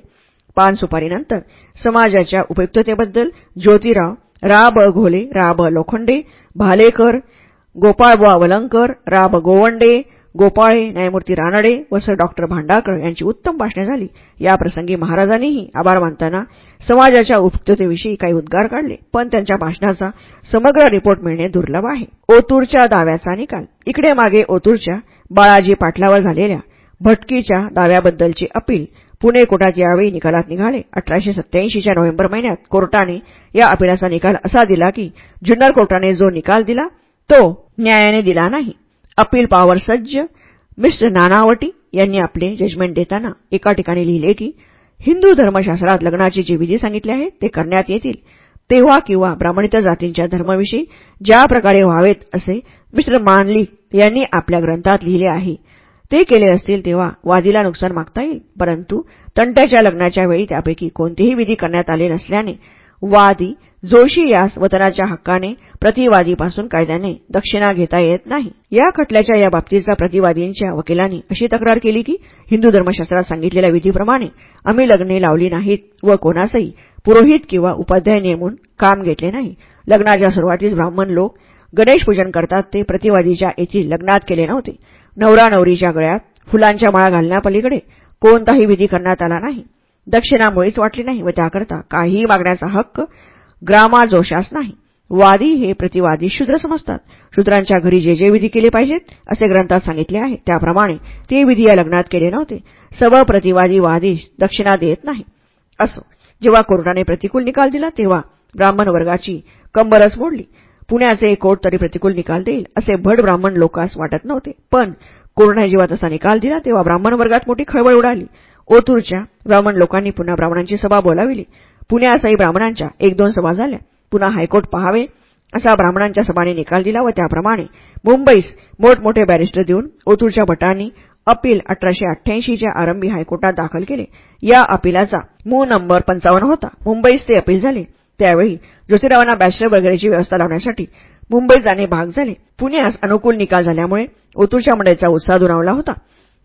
पान सुपारीनंतर समाजाच्या उपयुक्ततेबद्दल ज्योतिराव रा ब घोले रा ब लोखंडे भालेकर गोपाळबुवा वलंकर रा ब गोवंडे गोपाळे न्यायमूर्ती रानडे व सर डॉक्टर भांडारकर यांची उत्तम भाषणे झाली. याप्रसंगी महाराजांनीही आभार मानताना समाजाच्या उपयुक्ततेविषयी काही उद्गार काढले. पण त्यांच्या भाषणाचा समग्र रिपोर्ट मिळणे दुर्लभ आहे. ओतूरच्या दाव्याचा निकाल. इकडे मागे ओतूरच्या बाळाजी पाटलावर झालेल्या भटकीच्या दाव्याबद्दलचे अपील पुणे कोर्टात यावेळी निकालात निघाले. अठराशे सत्याऐंशीच्या नोव्हेंबर महिन्यात कोर्टाने या अपिलाचा निकाल असा दिला की जुन्नर कोर्टाने जो निकाल दिला तो न्यायाने दिला नाही. अपील पॉवर सज्ज मिस्टर नानावटी यांनी आपले जजमेंट देताना एका ठिकाणी लिहिले की हिंदू धर्मशास्त्रात लग्नाची जी विधी सांगितली आहे ते करण्यात येतील. तेव्हा किंवा ब्राह्मणित जातींच्या धर्माविषयी ज्या प्रकारे व्हावेत असे मिस्टर मानली यांनी आपल्या ग्रंथात लिहिले आहे. ते केले असतील तेव्हा वादीला नुकसान मागता येईल. परंतु तंट्याच्या लग्नाच्या वेळी त्यापैकी कोणतेही विधी करण्यात आले नसल्याने वादी जोशी यास वतनाच्या हक्काने प्रतिवादीपासून कायद्याने दक्षिणा घेता येत नाही. या खटल्याच्या या बाबतीचा प्रतिवादींच्या वकिलांनी अशी तक्रार केली की हिंदू धर्मशास्त्रात सांगितलेल्या विधीप्रमाणे आम्ही लग्ने लावली नाहीत व कोणासही पुरोहित किंवा उपाध्याय नेमून काम घेतले नाही. लग्नाच्या सुरुवातीस ब्राह्मण लोक गणेश पूजन करतात ते प्रतिवादीच्या येथील लग्नात केले नव्हते. नवरा नवरीच्या गळ्यात फुलांच्या माळा घालण्यापलीकडे कोणताही विधी करण्यात आला नाही. दक्षिणा मुळीच वाटली नाही व त्याकरता काहीही मागण्याचा हक्क ग्रामाजोशास नाही. वादी हे प्रतिवादी शूद्र समजतात. शूद्रांच्या घरी जे जे विधी केले पाहिजेत असे ग्रंथात सांगितले आहे. त्याप्रमाणे ते विधी या लग्नात केले नव्हते. सर्व प्रतिवादी वादी दक्षिणा देत नाही. असो जेव्हा कोर्टाने प्रतिकूल निकाल दिला तेव्हा ब्राह्मण वर्गाची कंबरच मोडली. पुण्याचे कोर्ट तरी प्रतिकूल निकाल देईल असे भट ब्राह्मण लोकास वाटत नव्हते. पण कोरोना जीवात असा निकाल दिला तेव्हा ब्राह्मण वर्गात मोठी खळबळ उडाली. ओतूरच्या ब्राह्मण लोकांनी पुन्हा ब्राह्मणांची सभा बोलाविली. पुण्यासही ब्राह्मणांच्या एक दोन सभा झाल्या. पुन्हा हायकोर्ट पहावे असा ब्राह्मणांच्या सभाने निकाल दिला व त्याप्रमाणे मुंबईस मोठमोठे बॅरिस्टर देऊन ओतूरच्या भटांनी अपील अठराशे अठ्ठ्याऐंशीच्या आरंभी हायकोर्टात दाखल केले. या अपिलाचा मूळ नंबर पंचावन्न होता. मुंबईस ते अपील झाले. त्यावेळी ज्योतिरावांना बॅचलर वगैरेची व्यवस्था लावण्यासाठी मुंबईत जाणे भाग झाले. पुण्यास अनुकूल निकाल झाल्यामुळे ओतूरच्या मंडळीचा उत्साह दुरावला होता.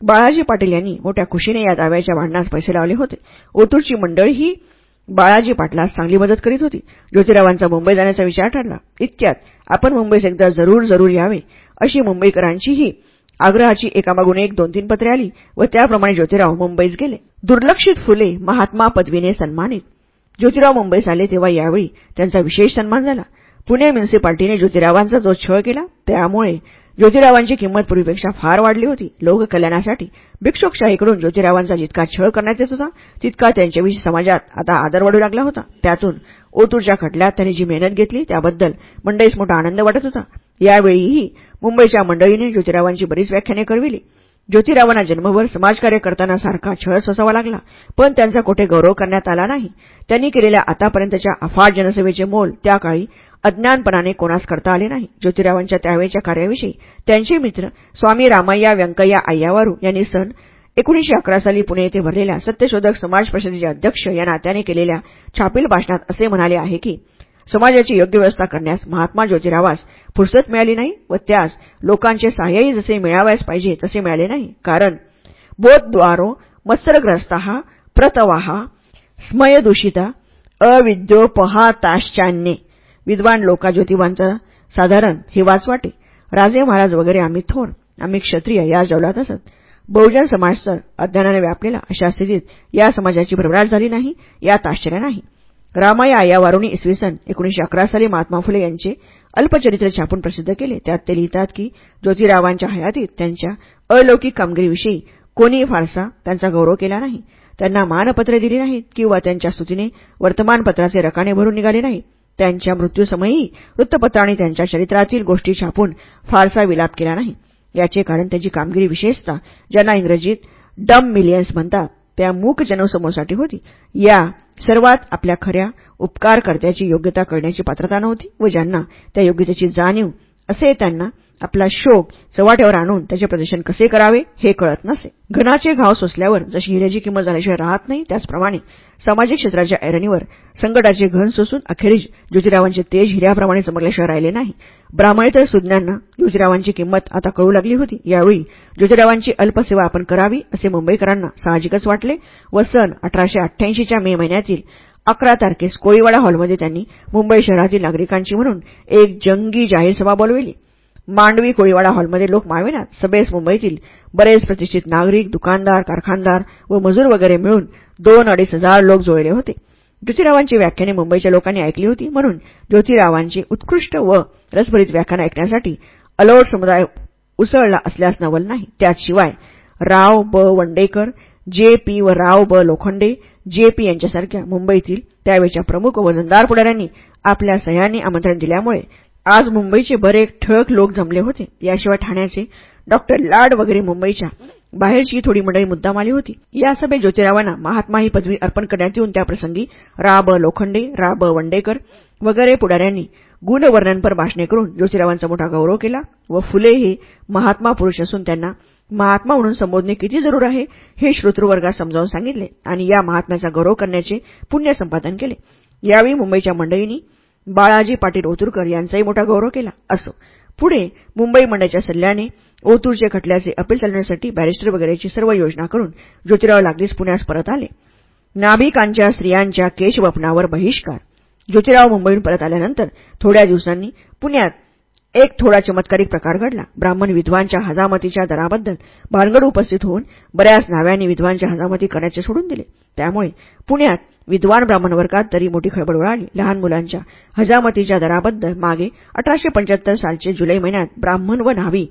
बाळाजी पाटील यांनी मोठ्या खुशीने या दाव्याच्या भांडणास पैसे लावले होते. ओतूरची मंडळी ही बाळाजी पाटलास चांगली मदत करीत होती. ज्योतिरावांचा मुंबई जाण्याचा विचार ठरला. इतक्यात आपण मुंबईस एकदा जरूर जरूर यावे अशी मुंबईकरांचीही आग्रहाची एकामागून एक दोन तीन पत्रे आली व त्याप्रमाणे ज्योतिराव मुंबईस गेले. दुर्लक्षित फुले महात्मा पदवीने सन्मानित ज्योतिराव मुंबईस आले तेव्हा यावेळी त्यांचा विशेष सन्मान झाला. पुणे म्युन्सिपाल्टीने ज्योतिरावांचा जो छळ केला. त्यामुळे ज्योतिरावांची किंमत पूर्वीपेक्षा फार वाढली होती. लोककल्याणासाठी भिक्षुकशाहीकडून ज्योतिरावांचा जितका छळ करण्यात येत होता तितका त्यांच्याविषयी समाजात आता आदर वाढू लागला होता. त्यातून ओतूरच्या खटल्यात त्यांनी जी मेहनत घेतली त्याबद्दल मंडईस मोठा आनंद वाटत होता. यावेळीही मुंबईच्या मंडळीने ज्योतिरावांची बरीच व्याख्याने करविली ज्योतिरावांना जन्मभर समाजकार्य करताना सारखा छळ सोसावा लागला. पण त्यांचा कुठे गौरव करण्यात आला नाही. त्यांनी केलेल्या आतापर्यंतच्या अफाट जनसेवेचे मोल त्या काळी अज्ञानपणाने कोणास करता आले नाही. ज्योतिरावांच्या त्यावेळच्या कार्याविषयी त्यांचे मित्र स्वामी रामय्या व्यंकय्या अय्यावारू यांनी सन एकोणीशे अकरा साली पुणे येथे भरलेल्या सत्यशोधक समाज परिषदेचे अध्यक्ष या नात्याने केलेल्या छापील भाषणात असे म्हणाले आहे की समाजाची योग्य व्यवस्था करण्यास महात्मा ज्योतिरावास फुरसत मिळाली नाही व त्यास लोकांचे सहाय्यही जसे मिळावयास पाहिजे तसे मिळाले नाही. कारण बोधद्वारो मत्सरग्रस्ता प्रतवाहा स्मयदूषिता अविद्योपहाताश्चान्ये. विद्वान लोका ज्योतिबांचा साधारण हे वाच वाटे राजे महाराज वगैरे आम्ही थोर आम्ही क्षत्रिय या जवळात असत. बहुजन समाज तर अज्ञानाने व्यापलेला अशा स्थितीत या समाजाची भरभराट झाली नाही यात आश्चर्य नाही. रामाया या वारुणी इसवी सन एकोणीशे अकरा साली महात्मा फुले यांचे अल्पचरित्र छापून प्रसिद्ध केले. त्यात ते लिहितात की ज्योतिरावांच्या हयातीत त्यांच्या अलौकिक कामगिरीविषयी कोणीही फारसा त्यांचा गौरव केला नाही. त्यांना मानपत्रे दिली नाहीत किंवा त्यांच्या स्तुतीने वर्तमानपत्राचे रकाने भरून निघाले नाही त्यांच्या मृत्यूसमयी वृत्तपत्राने त्यांच्या चरित्रातील गोष्टी छापून फारसा विलाप केला नाही. याचे कारण त्यांची कामगिरी विशेषतः ज्यांना इंग्रजीत डम मिलियन्स म्हणतात त्या मूक जनसमूहासाठी होती. या सर्वात आपल्या खऱ्या उपकारकर्त्याची योग्यता करण्याची पात्रता नव्हती व ज्यांना त्या योग्यतेची जाणीव असे त्यांना आपला शोक चव्हाट्यावर आणून त्याचे प्रदर्शन कसे करावे हे कळत नसे. घनाचे घाव सोसल्यावर जशी हिऱ्याची किंमत झाल्याशिवाय राहत नाही त्याचप्रमाणे सामाजिक क्षेत्राच्या ऐरणीवर संकटाचे घन सोसून अखेरीज ज्योतिरावांचे तेज हिऱ्याप्रमाणे चमकल्याशिवाय राहिले नाही. ब्राह्मणेतर सुज्ञांना ज्योतिरावांची किंमत आता कळू लागली होती. यावेळी ज्योतिरावांची अल्पसेवा आपण करावी असे मुंबईकरांना साहजिकच वाटले व सन अठराशे अठ्ठ्याऐंशीच्या मे महिन्यातील अकरा तारखेस कोळीवाडा हॉलमध्ये त्यांनी मुंबई शहरातील नागरिकांची म्हणून एक जंगी जाहीर सभा बोलविली. मांडवी कोळीवाडा हॉलमध्ये लोक मावेनात सभेस मुंबईतील बरेच प्रतिष्ठित नागरिक दुकानदार कारखानदार व मजूर वगैरे मिळून दोन अडीच हजार लोक जोडले होते. ज्योतिरावांची व्याख्याने मुंबईच्या लोकांनी ऐकली होती. म्हणून ज्योतिरावांची उत्कृष्ट व रसभरीत व्याख्यान ऐकण्यासाठी अलोट समुदाय उसळला असल्यास नवल नाही. त्याचशिवाय राव ब. वंडेकर जे. पी. व राव ब. लोखंडे जे. पी. यांच्यासारख्या मुंबईतील त्यावेळच्या प्रमुख वजनदार पुढाऱ्यांनी आपल्या सह्यांनी आमंत्रण दिल्यामुळे आज मुंबईचे बरे ठळक लोक जमले होते. याशिवाय ठाण्याचे डॉक्टर लाड वगैरे मुंबईच्या बाहेरची थोडी मंडळी मुद्दाम आली होती. या सभेत ज्योतिरावांना महात्मा ही पदवी अर्पण करण्यात येऊन त्याप्रसंगी रा ब लोखंडे रा ब वंडेकर वगैरे पुढाऱ्यांनी गुणवर्णनपर भाषणे करून ज्योतिरावांचा मोठा गौरव केला व फुले हे महात्मा पुरुष असून त्यांना महात्मा म्हणून संबोधणे किती जरूर आहे हे श्रोतृवर्गात समजावून सांगितले आणि या महात्म्याचा गौरव करण्याचे पुण्यसंपादन केले. यावेळी मुंबईच्या मंडळींनी बाळाजी पाटील ओतूरकर यांचाही मोठा गौरव केला. असो पुढे मुंबई मंडळाच्या सल्ल्याने ओतूरचे खटल्याचे अपील चालण्यासाठी बॅरिस्टर वगैरेची सर्व योजना करून ज्योतिराव लागलीच पुण्यास परत आले. नाभिकांच्या स्त्रियांच्या केशवपनावर बहिष्कार. ज्योतिराव मुंबईहून परत आल्यानंतर थोड्या दिवसांनी पुण्यात एक थोडा चमत्कारिक प्रकार घडला. ब्राह्मण विद्वांच्या हजामतीच्या दराबद्दल भानगड उपस्थित होऊन बऱ्याच नाव्यांनी विद्वांच्या हजामती करण्याचे सोडून दिले. त्यामुळे पुण्यात विद्वान ब्राह्मण वर्गात तरी मोठी खळबळ उडाली. लहान मुलांच्या हजामतीच्या दराबद्दल मागे अठराशे पंच्याहत्तर सालचे जुलै महिन्यात ब्राह्मण व न्हावी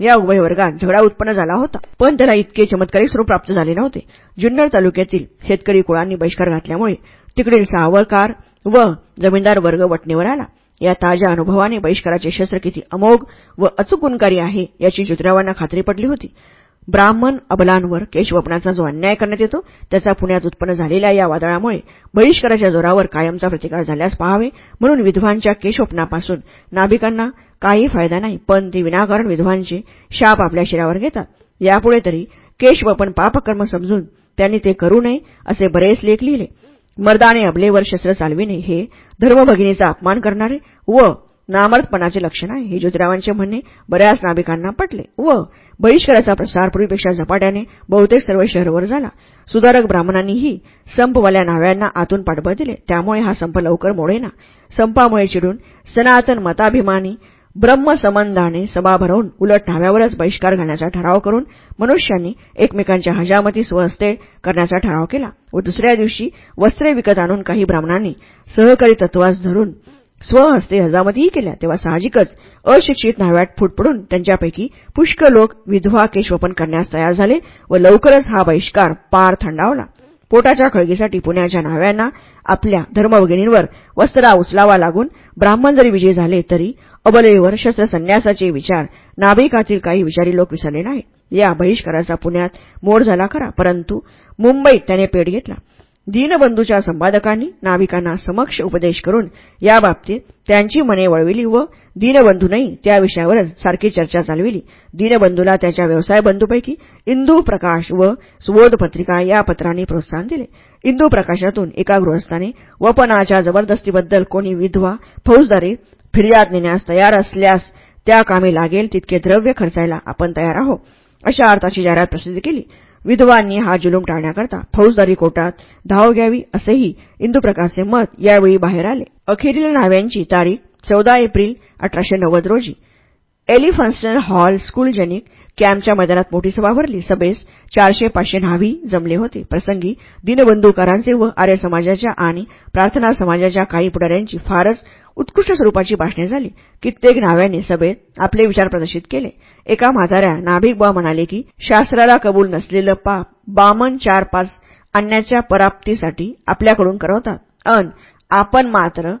या उभय वर्गात झगडा उत्पन्न झाला होता. पण त्याला इतके चमत्कारिक स्वरूप प्राप्त झाले नव्हते. जुन्नर तालुक्यातील शेतकरी कुळांनी बहिष्कार घातल्यामुळे तिकडील सावकार व जमीनदार वर्ग वटणीवर आला. या ताज्या अनुभवाने बहिष्काराचे शस्त्र किती अमोघ व अचूक गुणकारी आहे याची ज्योतिरावांना खात्री पडली होती. ब्राह्मण अबलांवर केशवपनाचा जो अन्याय करण्यात येतो त्याचा पुण्यात उत्पन्न झालेल्या या वादळामुळे बहिष्काराच्या जोरावर कायमचा प्रतिकार झाल्यास पाहावे. म्हणून विधवांच्या केशवपनापासून नाभिकांना काही फायदा नाही पण ती विनाकारण विधवांचे शाप आपल्या शिरावर घेतात. यापुढे तरी केशवपन पापकर्म समजून त्यांनी ते करू नये असे बरेच लेख लिहिले. मर्दाने अबलेवर शस्त्र चालविणे हे धर्मभगिनीचा अपमान करणारे व नामर्थपणाचे लक्षण आहे. हे ज्योतिरावांचे म्हणणे बऱ्याच नाभिकांना पटले. व बहिष्काराचा प्रसार पूर्वीपेक्षा झपाट्याने बहुतेक सर्व शहरवर झाला. सुधारक ब्राह्मणांनीही संपवाल्या नाव्यांना आतून पाठबळ दिले. त्यामुळे हा संप लवकर मोडेना. संपामुळे चिडून सनातन मताभिमानी ब्रह्मसंबंधाने सभा भरवून उलट न्हाव्यावरच बहिष्कार घालण्याचा ठराव करून मनुष्यांनी एकमेकांच्या हजामती स्वहस्ते करण्याचा ठराव केला. व दुसऱ्या दिवशी वस्त्रे विकत आणून काही ब्राह्मणांनी सहकारी तत्वास धरून स्वहस्ते हजामतीही केल्या. तेव्हा साहजिकच अशिक्षित न्हाव्यात फूट पडून त्यांच्यापैकी पुष्कळ लोक विधवा केशवपन करण्यास तयार झाले व लवकरच हा बहिष्कार पार थंडावला. पोटाच्या खळगीसाठी पुण्याच्या न्हाव्यांना आपल्या धर्मभगिनींवर वस्त्रा उचलावा लागून ब्राह्मण जरी विजयी झाले तरी अबलेवर शस्त्रसन्यासाचे विचार नाभिकातील काही विचारी लोक विसरले नाही या बहिष्काराचा पुण्यात मोड झाला खरा परंतु मुंबईत त्याने पेट घेतला. दीनबंधूच्या संपादकांनी नाविकांना समक्ष उपदेश करून याबाबतीत त्यांची मने वळविली व दीनबंधूनही त्या विषयावरच सारखी चर्चा चालविली. दीनबंधूला त्याच्या व्यवसाय बंधूपैकी इंदू प्रकाश व सुबोध पत्रिका या पत्रांनी प्रोत्साहन दिले. इंदू प्रकाशातून एका गृहस्थाने वपनाच्या जबरदस्तीबद्दल कोणी विधवा फौजदारी फिर्याद नेण्यास तयार असल्यास त्या कामी लागेल तितके द्रव्य खर्चायला आपण तयार आहोत अशा अर्थाची जाहिरात प्रसिद्ध केली. विधवांनी हा जुलूम टाळण्याकरता फौजदारी कोर्टात धाव घ्यावी असेही इंदुप्रकाशचे मत यावेळी बाहेर आले. अखेरील नाव्यांची तारीख चौदा एप्रिल अठराशे नव्वद रोजी. एलिफन्स्टन हॉल स्कूल जनिक कॅम्पच्या मैदानात मोठी सभा भरली. सभेस चारशे पाचशे न्हावी जमले होते. प्रसंगी दिनबंधूकारांचे व आर्य समाजाच्या आणि प्रार्थना समाजाच्या काही पुढाऱ्यांची फारच उत्कृष्ट स्वरूपाची भाषणे झाली. कित्येक न्हाव्यांनी सभेत आपले विचार प्रदर्शित केले. एका म्हाताऱ्या नाभिक बा म्हणाले की शास्त्राला कबूल नसलेलं पाप बामन चार पाच आणण्याच्या पराप्तीसाठी आपल्याकडून करवतात. अन आपण मात्र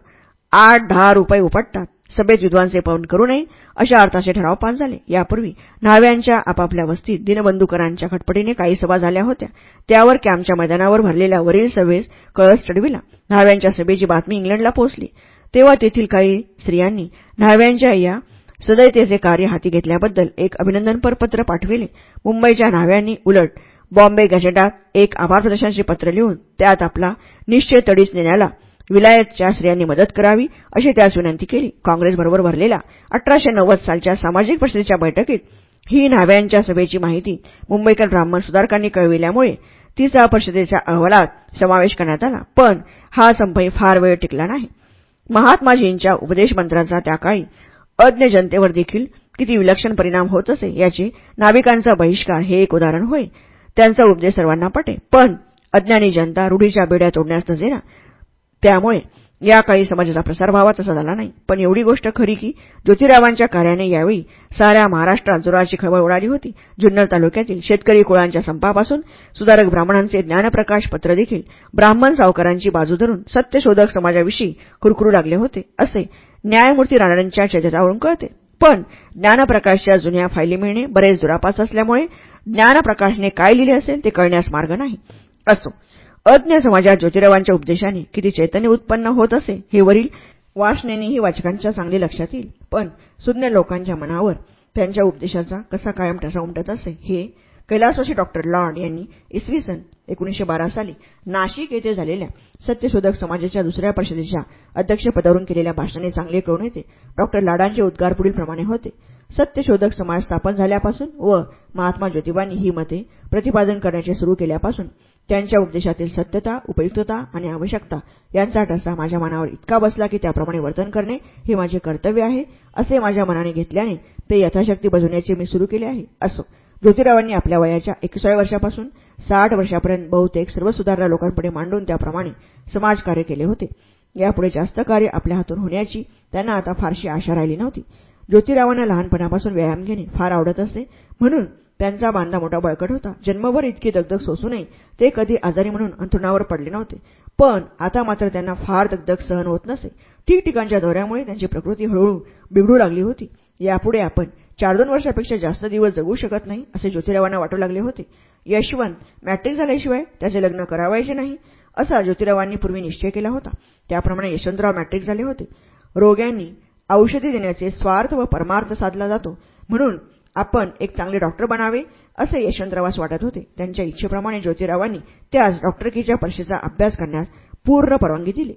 आठ दहा रुपये उपटतात. सभेत विद्वांचे पवन करू नये अशा अर्थाचे ठराव पास झाले. यापूर्वी न्हाव्यांच्या आपापल्या वस्तीत दिनबंधुकरांच्या खटपटीने काही सभा झाल्या होत्या. त्यावर कॅम्पच्या मैदानावर भरलेल्या वरील सभेस कळस चढविला. न्हाव्यांच्या सभेची बातमी इंग्लंडला पोहोचली. तेव्हा तेथील काही स्त्रियांनी न्हाव्यांच्या या सदैतेचे कार्य हाती घेतल्याबद्दल एक अभिनंदनपर पत्र पाठविले. मुंबईच्या न्हाव्यांनी उलट बॉम्बे गॅझेटात एक आभार प्रदर्शनाचे पत्र लिहून त्यात आपला निश्चय तडीस नेण्याला विलायतच्या स्त्रियांनी मदत करावी अशी त्यास विनंती केली. काँग्रेसबरोबर भरलेल्या अठराशे नव्वद सालच्या सामाजिक परिषदेच्या बैठकीत ही न्हाव्यांच्या सभेची माहिती मुंबईकर ब्राह्मण सुधारकांनी कळविल्यामुळे तिचा परिषदेच्या अहवालात समावेश करण्यात आला. पण हा संपही फार वेळ टिकला नाही. महात्माजींच्या उपदेशमंत्राचा त्या काळी अज्ञ जनतेवर देखील किती विलक्षण परिणाम होत असे याचे नाविकांचा बहिष्कार हे एक उदाहरण होय. त्यांचा उपदेश सर्वांना पटे. पण अज्ञानी जनता रूढीच्या बेड्या तोडण्यास नसेना त्यामुळे या काळी समाजाचा प्रसार व्हावा तसा झाला नाही. पण एवढी गोष्ट खरी की ज्योतिरावांच्या कार्याने यावेळी साऱ्या महाराष्ट्रात जोराची खळबळ उडाली होती. जुन्नर तालुक्यातील शेतकरी कुळांच्या संपापासून सुधारक ब्राह्मणांचे ज्ञानप्रकाश पत्र देखील ब्राह्मण सावकारांची बाजू धरून सत्यशोधक समाजाविषयी कुरकुरू लागले होते असे न्यायमूर्ती राणांच्या चरित्रावरून कळते. पण ज्ञानप्रकाशच्या जुन्या फायली मिळणे बरेच दुरापास असल्यामुळे ज्ञानप्रकाशने काय लिहिले असेल ते कळण्यास मार्ग नाही. असो अज्ञ समाजात ज्योतिरावांच्या उपदेशाने किती चैतन्य उत्पन्न होत असे हे वरील वाचनेनेही वाचकांच्या चांगले लक्षात येईल. पण सुज्ञ लोकांच्या मनावर त्यांच्या उपदेशाचा कसा कायम ठसा उमटत असे हे कैलासवासी डॉक्टर लॉर्ड यांनी इसवी सन एकोणीसशे बारा साली नाशिक येथे झालेल्या सत्यशोधक समाजाच्या दुसऱ्या परिषदेच्या अध्यक्षपदावरून केलेल्या भाषणाने चांगले कळून येते. डॉक्टर लाडांचे उद्गार पुढीलप्रमाणे होते. सत्यशोधक समाज स्थापन झाल्यापासून व महात्मा ज्योतिबांनी ही मते प्रतिपादन करण्याचे सुरू केल्यापासून त्यांच्या उपदेशातील सत्यता उपयुक्तता आणि आवश्यकता यांचा ठसा माझ्या मनावर इतका बसला की त्याप्रमाणे वर्तन करणे हे माझे कर्तव्य आहे असे माझ्या मनाने घेतल्याने ते यथाशक्ती बजवण्याचे मी सुरू केले आहे असो. ज्योतिरावांनी आपल्या वयाच्या एकविसाव्या वर्षापासून साठ वर्षापर्यंत बहुतेक सर्व सुधारणा लोकांपुढे मांडून त्याप्रमाणे समाजकार्य केले होते. यापुढे जास्त कार्य आपल्या हातून होण्याची त्यांना आता फारशी आशा राहिली नव्हती. ज्योतिरावांना लहानपणापासून व्यायाम घेणे फार आवडत असे म्हणून त्यांचा बांधा मोठा बळकट होता. जन्मभर इतकी दगदग सोसूनही ते कधी आजारी म्हणून अंथरुणावर पडले नव्हते. पण आता मात्र त्यांना फार दगदग सहन होत नसे. ठिकठिकाणच्या दौऱ्यामुळे त्यांची प्रकृती हळूहळू बिघडू लागली होती. यापुढे आपण चार दोन वर्षापेक्षा जास्त दिवस जगू शकत नाही असे ज्योतिरावांना वाटू लागले होते. यशवंत मॅट्रिक झाल्याशिवाय त्याचे लग्न करावायचे नाही असा ज्योतिरावांनी पूर्वी निश्चय केला होता. त्याप्रमाणे यशवंतराव मॅट्रिक झाले होते. रोग्यांनी औषधी देण्याचे स्वार्थ व परमार्थ साधला जातो. म्हणून आपण एक चांगले डॉक्टर बनावे असे यशवंतरावास वाटत होते. त्यांच्या इच्छेप्रमाणे ज्योतिरावांनी त्यास डॉक्टरकीच्या परीक्षेचा अभ्यास करण्यास पूर्ण परवानगी दिली.